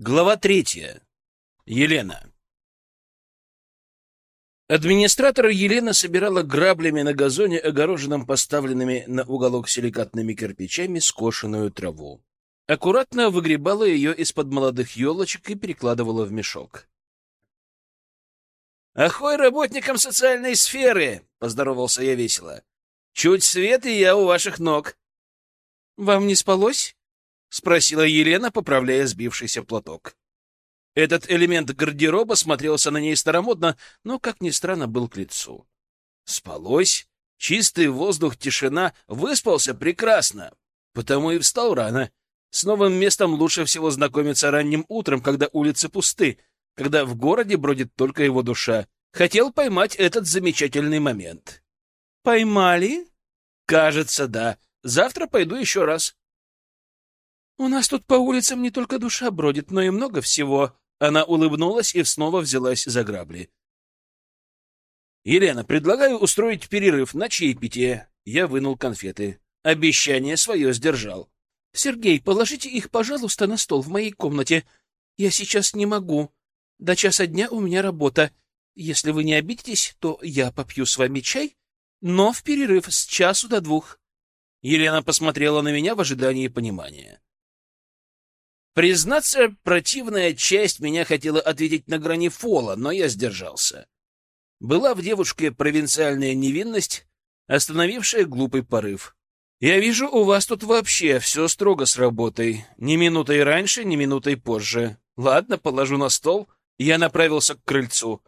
Глава третья. Елена. Администратор Елена собирала граблями на газоне, огороженном поставленными на уголок силикатными кирпичами, скошенную траву. Аккуратно выгребала ее из-под молодых елочек и перекладывала в мешок. «Ахой работникам социальной сферы!» — поздоровался я весело. «Чуть свет, и я у ваших ног». «Вам не спалось?» — спросила Елена, поправляя сбившийся платок. Этот элемент гардероба смотрелся на ней старомодно, но, как ни странно, был к лицу. Спалось, чистый воздух, тишина, выспался прекрасно, потому и встал рано. С новым местом лучше всего знакомиться ранним утром, когда улицы пусты, когда в городе бродит только его душа. Хотел поймать этот замечательный момент. «Поймали?» «Кажется, да. Завтра пойду еще раз. «У нас тут по улицам не только душа бродит, но и много всего». Она улыбнулась и снова взялась за грабли. «Елена, предлагаю устроить перерыв на чаепитие». Я вынул конфеты. Обещание свое сдержал. «Сергей, положите их, пожалуйста, на стол в моей комнате. Я сейчас не могу. До часа дня у меня работа. Если вы не обидитесь, то я попью с вами чай, но в перерыв с часу до двух». Елена посмотрела на меня в ожидании понимания. Признаться, противная часть меня хотела ответить на грани фола, но я сдержался. Была в девушке провинциальная невинность, остановившая глупый порыв. «Я вижу, у вас тут вообще все строго с работой. Ни минутой раньше, ни минутой позже. Ладно, положу на стол». Я направился к крыльцу.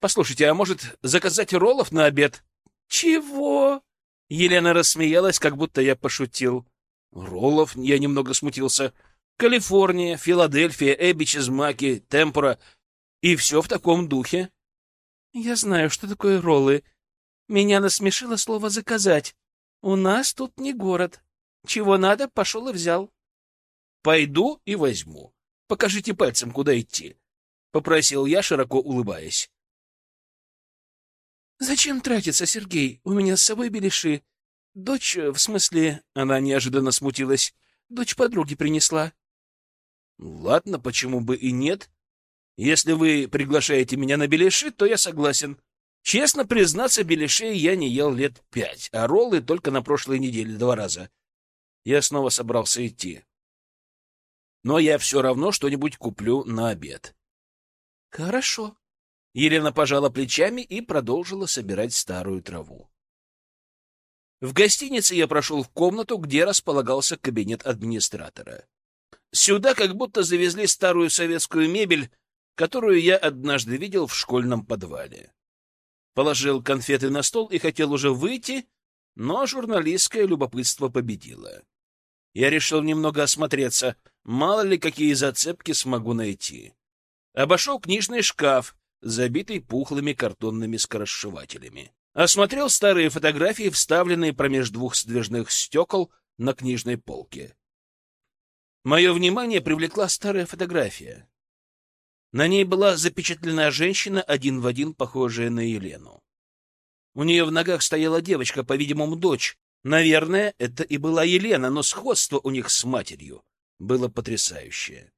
«Послушайте, а может, заказать роллов на обед?» «Чего?» Елена рассмеялась, как будто я пошутил. «Роллов?» — я немного смутился. Калифорния, Филадельфия, Эбичизмаки, Темпора. И все в таком духе. Я знаю, что такое роллы. Меня насмешило слово «заказать». У нас тут не город. Чего надо, пошел и взял. Пойду и возьму. Покажите пальцем, куда идти. Попросил я, широко улыбаясь. Зачем тратиться, Сергей? У меня с собой беляши. Дочь, в смысле, она неожиданно смутилась. Дочь подруги принесла. Ладно, почему бы и нет? Если вы приглашаете меня на беляши, то я согласен. Честно признаться, беляшей я не ел лет пять, а роллы только на прошлой неделе два раза. Я снова собрался идти. Но я все равно что-нибудь куплю на обед. Хорошо. Елена пожала плечами и продолжила собирать старую траву. В гостинице я прошел в комнату, где располагался кабинет администратора. Сюда как будто завезли старую советскую мебель, которую я однажды видел в школьном подвале. Положил конфеты на стол и хотел уже выйти, но журналистское любопытство победило. Я решил немного осмотреться, мало ли какие зацепки смогу найти. Обошел книжный шкаф, забитый пухлыми картонными скоросшивателями. Осмотрел старые фотографии, вставленные промеж двух сдвижных стекол на книжной полке. Мое внимание привлекла старая фотография. На ней была запечатлена женщина, один в один похожая на Елену. У нее в ногах стояла девочка, по-видимому, дочь. Наверное, это и была Елена, но сходство у них с матерью было потрясающее.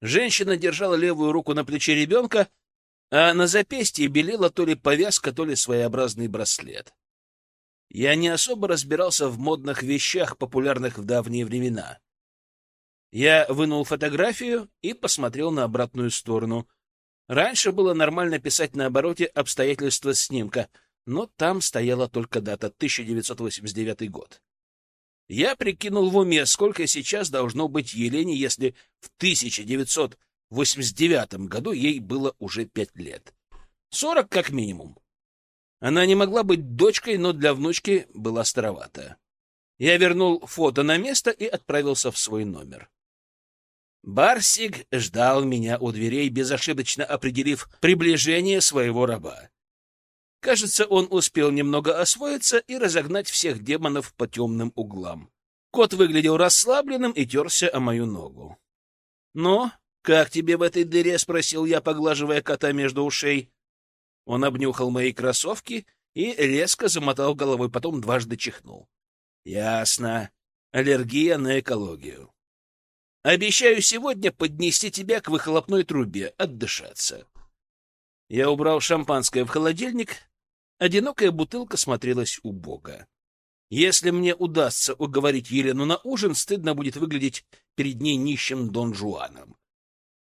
Женщина держала левую руку на плече ребенка, а на запястье белела то ли повязка, то ли своеобразный браслет. Я не особо разбирался в модных вещах, популярных в давние времена. Я вынул фотографию и посмотрел на обратную сторону. Раньше было нормально писать на обороте обстоятельства снимка, но там стояла только дата 1989 год. Я прикинул в уме, сколько сейчас должно быть Елене, если в 1989 году ей было уже пять лет. Сорок как минимум. Она не могла быть дочкой, но для внучки была старовата. Я вернул фото на место и отправился в свой номер. Барсик ждал меня у дверей, безошибочно определив приближение своего раба. Кажется, он успел немного освоиться и разогнать всех демонов по темным углам. Кот выглядел расслабленным и терся о мою ногу. — Ну, как тебе в этой дыре? — спросил я, поглаживая кота между ушей. Он обнюхал мои кроссовки и резко замотал головой, потом дважды чихнул. — Ясно. Аллергия на экологию. Обещаю сегодня поднести тебя к выхлопной трубе, отдышаться. Я убрал шампанское в холодильник. Одинокая бутылка смотрелась убого. Если мне удастся уговорить Елену на ужин, стыдно будет выглядеть перед ней нищим Дон Жуаном.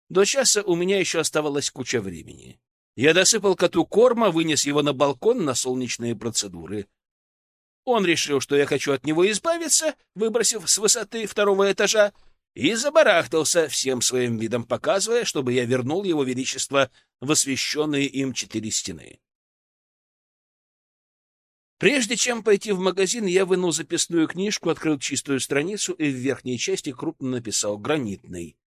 До часа у меня еще оставалась куча времени. Я досыпал коту корма, вынес его на балкон на солнечные процедуры. Он решил, что я хочу от него избавиться, выбросив с высоты второго этажа, и забарахтался, всем своим видом показывая, чтобы я вернул его величество в освещенные им четыре стены. Прежде чем пойти в магазин, я вынул записную книжку, открыл чистую страницу и в верхней части крупно написал «Гранитный».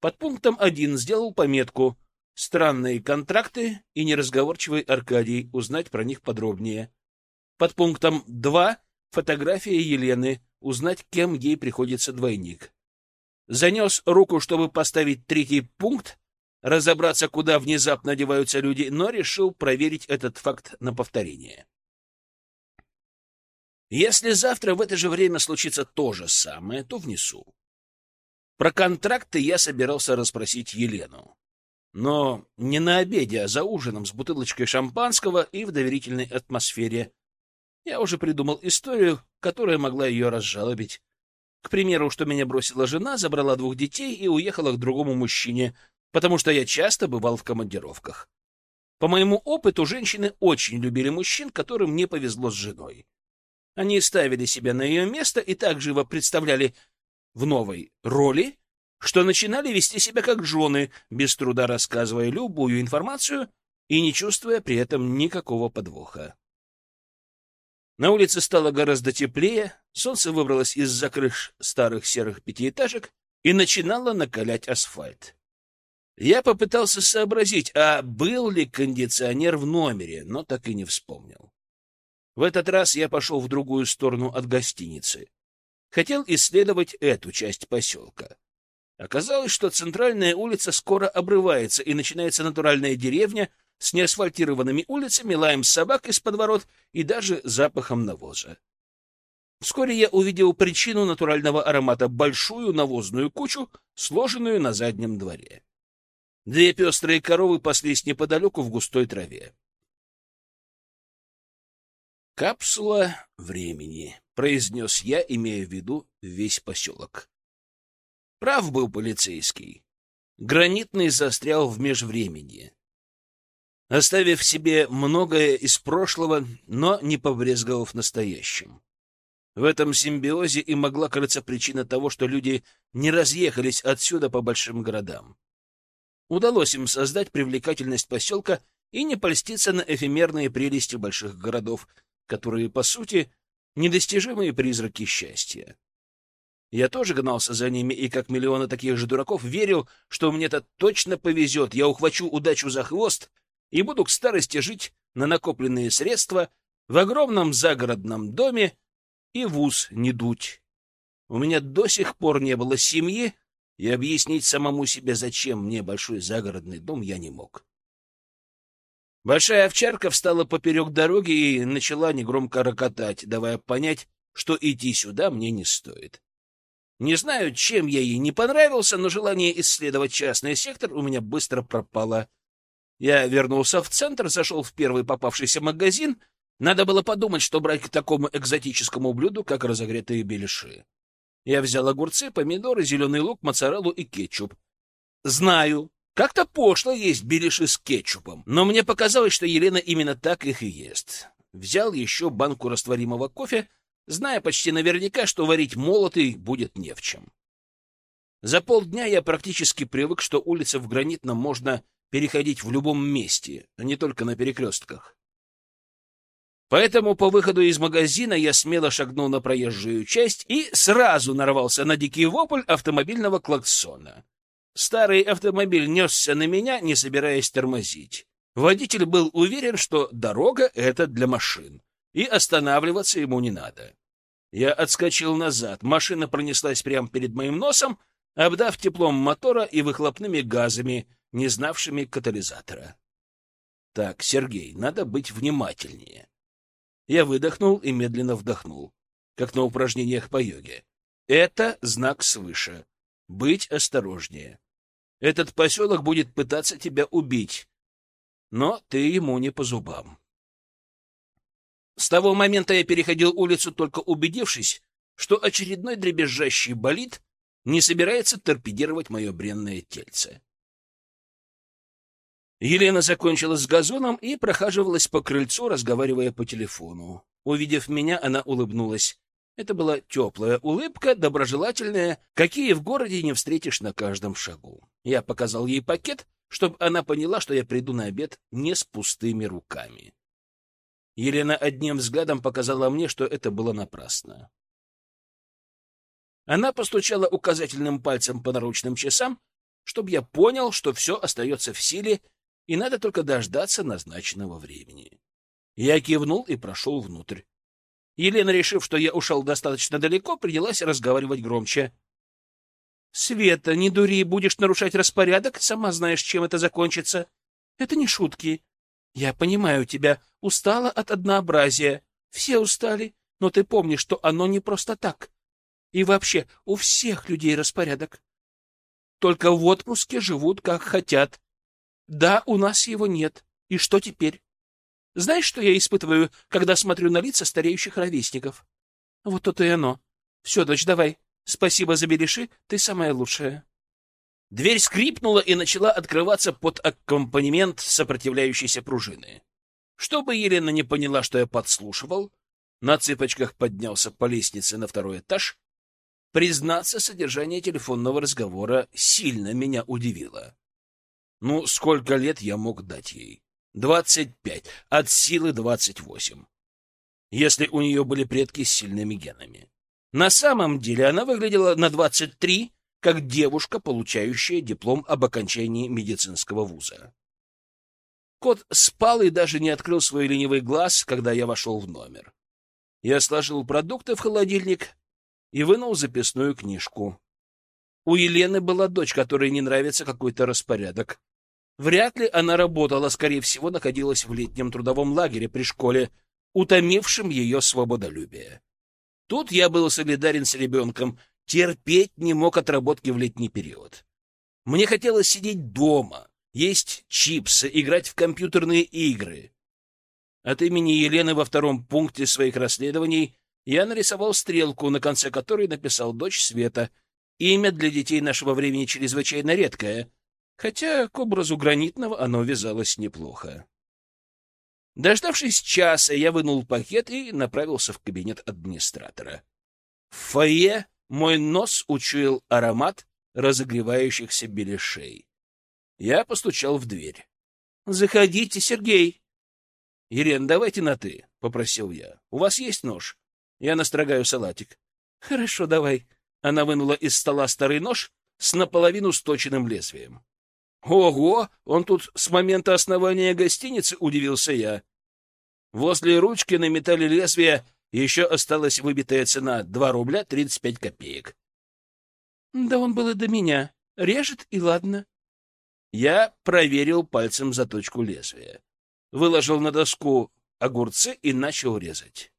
Под пунктом один сделал пометку «Странные контракты и неразговорчивый Аркадий. Узнать про них подробнее». Под пунктом два «Фотография Елены. Узнать, кем ей приходится двойник». Занес руку, чтобы поставить третий пункт, разобраться, куда внезапно одеваются люди, но решил проверить этот факт на повторение. Если завтра в это же время случится то же самое, то внесу. Про контракты я собирался расспросить Елену. Но не на обеде, а за ужином с бутылочкой шампанского и в доверительной атмосфере. Я уже придумал историю, которая могла ее разжалобить. К примеру, что меня бросила жена, забрала двух детей и уехала к другому мужчине, потому что я часто бывал в командировках. По моему опыту, женщины очень любили мужчин, которым не повезло с женой. Они ставили себя на ее место и так живо представляли в новой роли, что начинали вести себя как жены, без труда рассказывая любую информацию и не чувствуя при этом никакого подвоха. На улице стало гораздо теплее, солнце выбралось из-за крыш старых серых пятиэтажек и начинало накалять асфальт. Я попытался сообразить, а был ли кондиционер в номере, но так и не вспомнил. В этот раз я пошел в другую сторону от гостиницы. Хотел исследовать эту часть поселка. Оказалось, что центральная улица скоро обрывается, и начинается натуральная деревня с неасфальтированными улицами, лаем собак из подворот и даже запахом навоза. Вскоре я увидел причину натурального аромата — большую навозную кучу, сложенную на заднем дворе. Две пестрые коровы паслись неподалеку в густой траве. «Капсула времени», — произнес я, имея в виду весь поселок. Прав был полицейский. Гранитный застрял в межвремени, оставив себе многое из прошлого, но не побрезговав настоящим. В этом симбиозе и могла крыться причина того, что люди не разъехались отсюда по большим городам. Удалось им создать привлекательность поселка и не польститься на эфемерные прелести больших городов, которые, по сути, недостижимые призраки счастья. Я тоже гнался за ними и, как миллионы таких же дураков, верил, что мне-то точно повезет, я ухвачу удачу за хвост и буду к старости жить на накопленные средства в огромном загородном доме и в ус не дуть. У меня до сих пор не было семьи, и объяснить самому себе, зачем мне большой загородный дом, я не мог. Большая овчарка встала поперек дороги и начала негромко рокотать, давая понять, что идти сюда мне не стоит. Не знаю, чем я ей не понравился, но желание исследовать частный сектор у меня быстро пропало. Я вернулся в центр, зашел в первый попавшийся магазин. Надо было подумать, что брать к такому экзотическому блюду, как разогретые беляши. Я взял огурцы, помидоры, зеленый лук, моцареллу и кетчуп. Знаю, как-то пошло есть беляши с кетчупом, но мне показалось, что Елена именно так их и ест. Взял еще банку растворимого кофе, зная почти наверняка, что варить молотый будет не в чем. За полдня я практически привык, что улицы в Гранитном можно переходить в любом месте, а не только на перекрестках. Поэтому по выходу из магазина я смело шагнул на проезжую часть и сразу нарвался на дикий вопль автомобильного клаксона. Старый автомобиль несся на меня, не собираясь тормозить. Водитель был уверен, что дорога — это для машин, и останавливаться ему не надо. Я отскочил назад, машина пронеслась прямо перед моим носом, обдав теплом мотора и выхлопными газами, не знавшими катализатора. Так, Сергей, надо быть внимательнее. Я выдохнул и медленно вдохнул, как на упражнениях по йоге. Это знак свыше. быть осторожнее. Этот поселок будет пытаться тебя убить, но ты ему не по зубам. С того момента я переходил улицу, только убедившись, что очередной дребезжащий болид не собирается торпедировать мое бренное тельце. Елена закончила с газоном и прохаживалась по крыльцу, разговаривая по телефону. Увидев меня, она улыбнулась. Это была теплая улыбка, доброжелательная, какие в городе не встретишь на каждом шагу. Я показал ей пакет, чтобы она поняла, что я приду на обед не с пустыми руками. Елена одним взглядом показала мне, что это было напрасно. Она постучала указательным пальцем по наручным часам, чтобы я понял, что все остается в силе, и надо только дождаться назначенного времени. Я кивнул и прошел внутрь. Елена, решив, что я ушел достаточно далеко, принялась разговаривать громче. — Света, не дури, будешь нарушать распорядок, сама знаешь, чем это закончится. Это не шутки. Я понимаю тебя, устала от однообразия. Все устали, но ты помни, что оно не просто так. И вообще, у всех людей распорядок. Только в отпуске живут как хотят. Да, у нас его нет. И что теперь? Знаешь, что я испытываю, когда смотрю на лица стареющих ровесников? Вот то-то и оно. Все, дочь, давай. Спасибо за береши, ты самая лучшая. Дверь скрипнула и начала открываться под аккомпанемент сопротивляющейся пружины. Чтобы Елена не поняла, что я подслушивал, на цыпочках поднялся по лестнице на второй этаж. Признаться, содержание телефонного разговора сильно меня удивило. Ну, сколько лет я мог дать ей? Двадцать пять, от силы двадцать восемь. Если у нее были предки с сильными генами. На самом деле она выглядела на двадцать три, как девушка, получающая диплом об окончании медицинского вуза. Кот спал и даже не открыл свой ленивый глаз, когда я вошел в номер. Я сложил продукты в холодильник и вынул записную книжку. У Елены была дочь, которой не нравится какой-то распорядок. Вряд ли она работала, скорее всего, находилась в летнем трудовом лагере при школе, утомившем ее свободолюбие. Тут я был солидарен с ребенком, терпеть не мог отработки в летний период. Мне хотелось сидеть дома, есть чипсы, играть в компьютерные игры. От имени Елены во втором пункте своих расследований я нарисовал стрелку, на конце которой написал «Дочь Света». Имя для детей нашего времени чрезвычайно редкое — хотя к образу гранитного оно вязалось неплохо. Дождавшись часа, я вынул пакет и направился в кабинет администратора. В фойе мой нос учуял аромат разогревающихся беляшей. Я постучал в дверь. — Заходите, Сергей. — Ирен, давайте на «ты», — попросил я. — У вас есть нож? Я настрогаю салатик. — Хорошо, давай. Она вынула из стола старый нож с наполовину сточенным лезвием. Ого, он тут с момента основания гостиницы, удивился я. Возле ручки на металле лезвия еще осталась выбитая цена — два рубля тридцать пять копеек. Да он был и до меня. Режет, и ладно. Я проверил пальцем заточку лезвия. Выложил на доску огурцы и начал резать.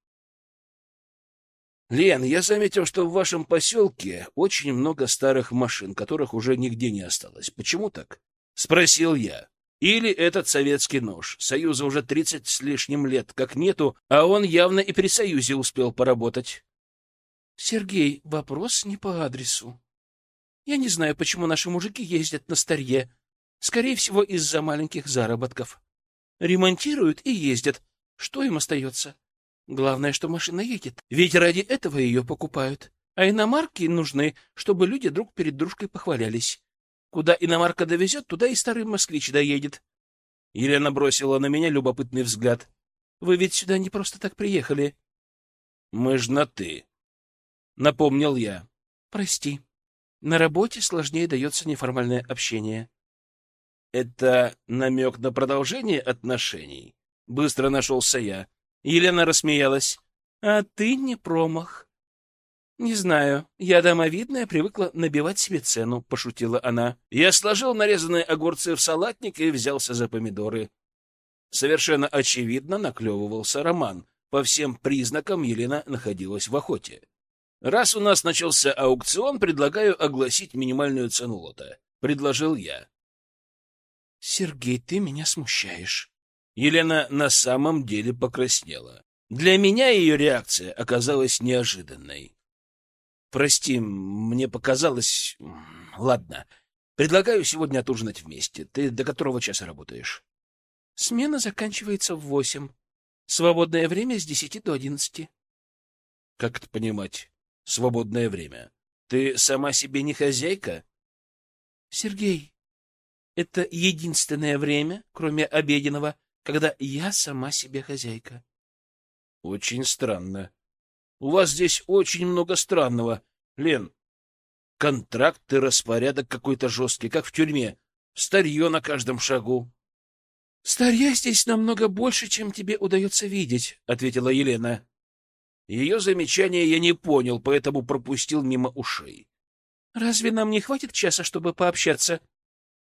Лен, я заметил, что в вашем поселке очень много старых машин, которых уже нигде не осталось. Почему так? — спросил я. Или этот советский нож. Союза уже тридцать с лишним лет как нету, а он явно и при Союзе успел поработать. — Сергей, вопрос не по адресу. Я не знаю, почему наши мужики ездят на старье. Скорее всего, из-за маленьких заработков. Ремонтируют и ездят. Что им остается? Главное, что машина едет. Ведь ради этого ее покупают. А иномарки нужны, чтобы люди друг перед дружкой похвалялись. Куда иномарка довезет, туда и старый москвич доедет. Елена бросила на меня любопытный взгляд. — Вы ведь сюда не просто так приехали. — Мы ж на «ты», — напомнил я. — Прости. На работе сложнее дается неформальное общение. — Это намек на продолжение отношений? Быстро нашелся я. Елена рассмеялась. — А ты не промах. «Не знаю. Я домовидная, привыкла набивать себе цену», — пошутила она. Я сложил нарезанные огурцы в салатник и взялся за помидоры. Совершенно очевидно наклевывался роман. По всем признакам Елена находилась в охоте. Раз у нас начался аукцион, предлагаю огласить минимальную цену лота. Предложил я. Сергей, ты меня смущаешь. Елена на самом деле покраснела. Для меня ее реакция оказалась неожиданной. Прости, мне показалось... Ладно, предлагаю сегодня отужинать вместе. Ты до которого часа работаешь? Смена заканчивается в восемь. Свободное время с десяти до одиннадцати. Как это понимать? Свободное время. Ты сама себе не хозяйка? Сергей, это единственное время, кроме обеденного, когда я сама себе хозяйка. Очень странно. У вас здесь очень много странного. Лен, контракт и распорядок какой-то жесткий, как в тюрьме. Старье на каждом шагу. — Старья здесь намного больше, чем тебе удается видеть, — ответила Елена. Ее замечание я не понял, поэтому пропустил мимо ушей. — Разве нам не хватит часа, чтобы пообщаться?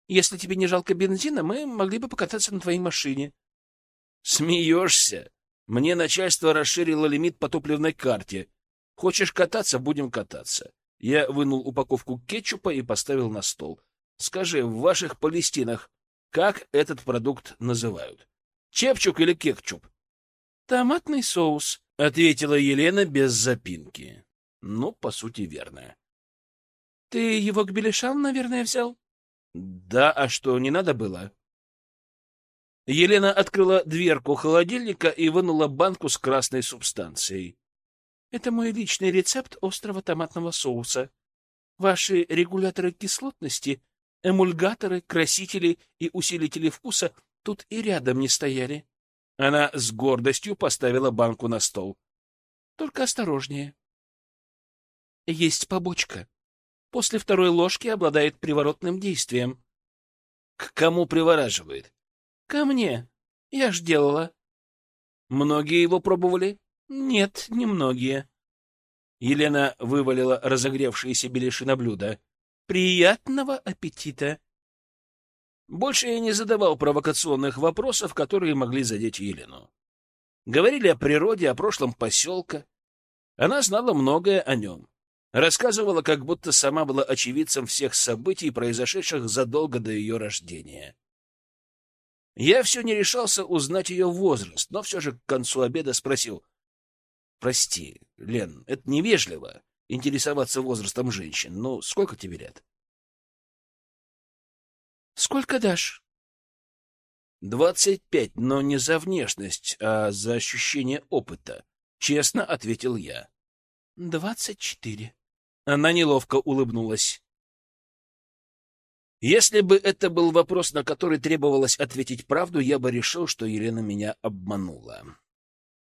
Если тебе не жалко бензина, мы могли бы покататься на твоей машине. — Смеешься? Мне начальство расширило лимит по топливной карте. Хочешь кататься — будем кататься. Я вынул упаковку кетчупа и поставил на стол. Скажи, в ваших Палестинах как этот продукт называют? Чепчук или кетчуп? Томатный соус, — ответила Елена без запинки. Ну, по сути, верно. Ты его к беляшам, наверное, взял? Да, а что, не надо было? Елена открыла дверку холодильника и вынула банку с красной субстанцией. Это мой личный рецепт острого томатного соуса. Ваши регуляторы кислотности, эмульгаторы, красители и усилители вкуса тут и рядом не стояли. Она с гордостью поставила банку на стол. Только осторожнее. Есть побочка. После второй ложки обладает приворотным действием. К кому привораживает? Ко мне. Я ж делала. Многие его пробовали? Нет, немногие. Елена вывалила разогревшиеся беляши на блюдо. Приятного аппетита. Больше я не задавал провокационных вопросов, которые могли задеть Елену. Говорили о природе, о прошлом поселка. Она знала многое о нем. Рассказывала, как будто сама была очевидцем всех событий, произошедших задолго до ее рождения. Я все не решался узнать ее возраст, но все же к концу обеда спросил. — Прости, Лен, это невежливо интересоваться возрастом женщин. Ну, сколько тебе лет? — Сколько дашь? — Двадцать пять, но не за внешность, а за ощущение опыта, — честно ответил я. — Двадцать четыре. Она неловко улыбнулась. Если бы это был вопрос, на который требовалось ответить правду, я бы решил, что Елена меня обманула.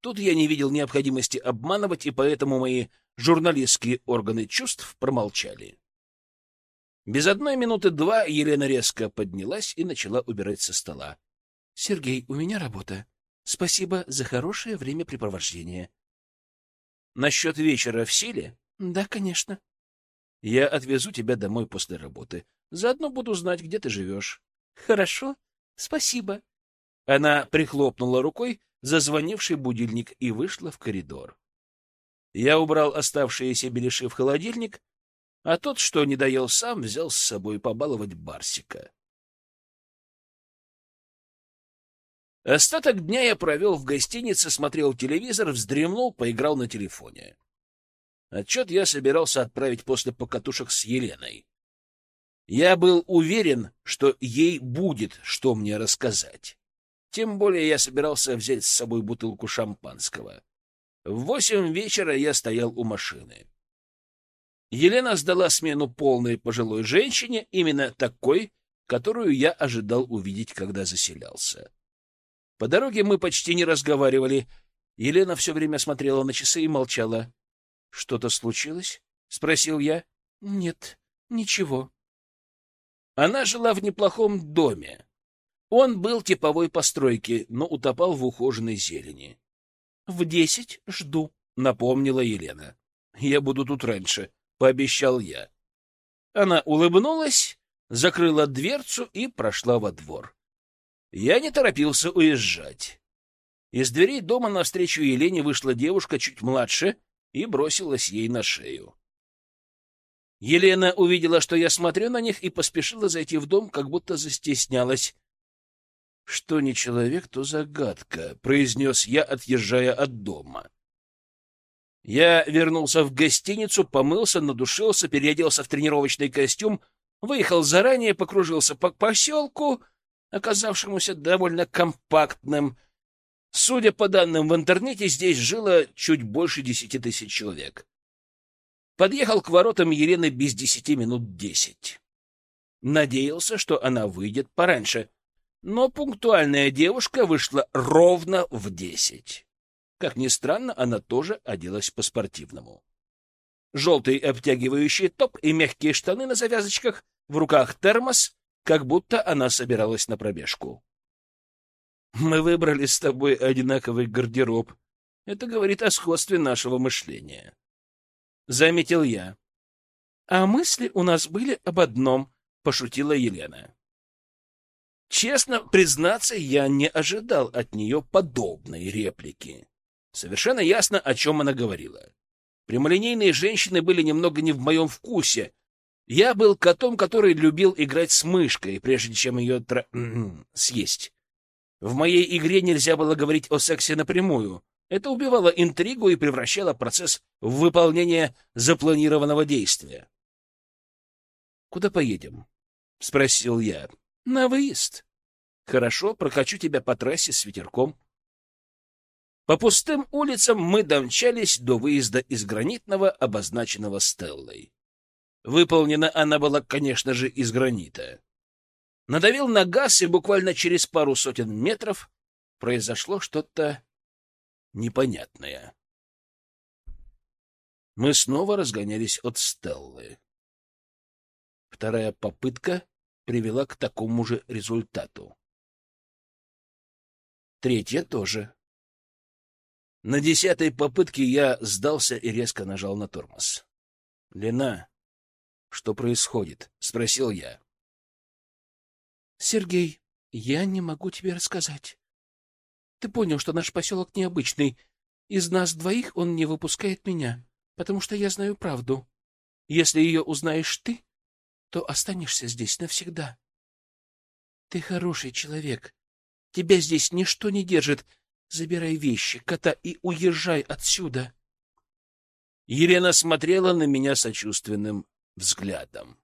Тут я не видел необходимости обманывать, и поэтому мои журналистские органы чувств промолчали. Без одной минуты два Елена резко поднялась и начала убирать со стола. — Сергей, у меня работа. Спасибо за хорошее времяпрепровождение. — Насчет вечера в силе? — Да, конечно. — Я отвезу тебя домой после работы. Заодно буду знать, где ты живешь. — Хорошо, спасибо. Она прихлопнула рукой зазвонивший будильник и вышла в коридор. Я убрал оставшиеся беляши в холодильник, а тот, что не доел сам, взял с собой побаловать Барсика. Остаток дня я провел в гостинице, смотрел телевизор, вздремнул, поиграл на телефоне. Отчет я собирался отправить после покатушек с Еленой. Я был уверен, что ей будет, что мне рассказать. Тем более я собирался взять с собой бутылку шампанского. В восемь вечера я стоял у машины. Елена сдала смену полной пожилой женщине, именно такой, которую я ожидал увидеть, когда заселялся. По дороге мы почти не разговаривали. Елена все время смотрела на часы и молчала. — Что-то случилось? — спросил я. — Нет, ничего. Она жила в неплохом доме. Он был типовой постройки, но утопал в ухоженной зелени. — В десять жду, — напомнила Елена. — Я буду тут раньше, — пообещал я. Она улыбнулась, закрыла дверцу и прошла во двор. Я не торопился уезжать. Из дверей дома навстречу Елене вышла девушка чуть младше, и бросилась ей на шею. Елена увидела, что я смотрю на них, и поспешила зайти в дом, как будто застеснялась. — Что не человек, то загадка, — произнес я, отъезжая от дома. Я вернулся в гостиницу, помылся, надушился, переоделся в тренировочный костюм, выехал заранее, покружился по поселку, оказавшемуся довольно компактным. Судя по данным в интернете, здесь жило чуть больше десяти тысяч человек. Подъехал к воротам Елены без десяти минут десять. Надеялся, что она выйдет пораньше, но пунктуальная девушка вышла ровно в десять. Как ни странно, она тоже оделась по-спортивному. Желтый обтягивающий топ и мягкие штаны на завязочках, в руках термос, как будто она собиралась на пробежку. Мы выбрали с тобой одинаковый гардероб. Это говорит о сходстве нашего мышления заметил я. А мысли у нас были об одном, пошутила Елена. Честно признаться, я не ожидал от нее подобной реплики. Совершенно ясно, о чем она говорила. Прямолинейные женщины были немного не в моем вкусе. Я был котом, который любил играть с мышкой, прежде чем ее тра... съесть. В моей игре нельзя было говорить о сексе напрямую. Это убивало интригу и превращало процесс в выполнение запланированного действия. «Куда поедем?» — спросил я. «На выезд. Хорошо, прокачу тебя по трассе с ветерком». По пустым улицам мы домчались до выезда из гранитного, обозначенного Стеллой. Выполнена она была, конечно же, из гранита. Надавил на газ, и буквально через пару сотен метров произошло что-то непонятное. Мы снова разгонялись от Стеллы. Вторая попытка привела к такому же результату. Третья тоже. На десятой попытке я сдался и резко нажал на тормоз. — Лена, что происходит? — спросил я. — Сергей, я не могу тебе рассказать. Ты понял, что наш поселок необычный. Из нас двоих он не выпускает меня, потому что я знаю правду. Если ее узнаешь ты, то останешься здесь навсегда. Ты хороший человек. Тебя здесь ничто не держит. Забирай вещи, кота, и уезжай отсюда. Елена смотрела на меня сочувственным взглядом.